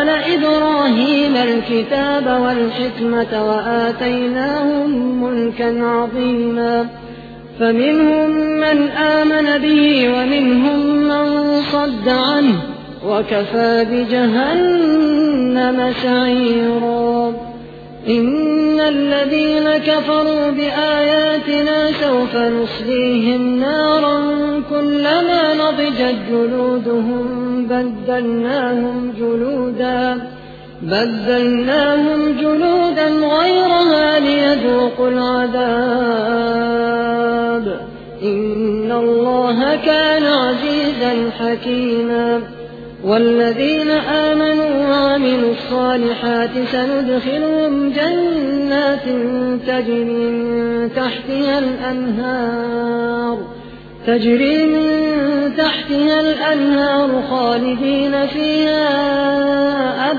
آل الكتاب والحكمة وآتيناهم ملكا عظيما. فمنهم من آمن به ومنهم من صد عنه وكفى بجهنم سعيرا. إن الذين كفروا بآياتنا سوف نصليهم نارا كلما نضجت جلودهم بدلناهم جلودا. بدلناهم جلودا غيرها ليذوقوا العذاب. إن الله كان عزيزا حكيما. والذين آمنوا وعملوا الصالحات سندخلهم جنات تجري من تحتها الأنهار. تجري من تحتها الأنهار خالدين فيها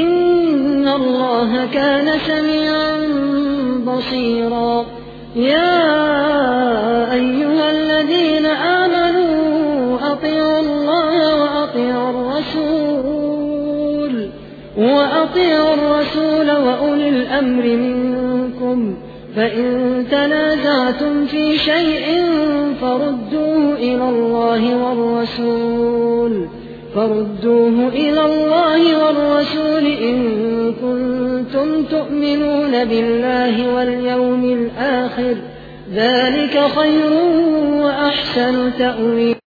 إن الله كان سميعا بصيرا. يا أيها الذين آمنوا أطيعوا الله وأطيعوا الرسول وأطيعوا الرسول وأولي الأمر منكم. فإن تنازعتم في شيء فردوه إلى الله والرسول. فردوه إلى الله والرسول إن كنتم تؤمنون بالله واليوم الآخر. ذلك خير وأحسن تأويل.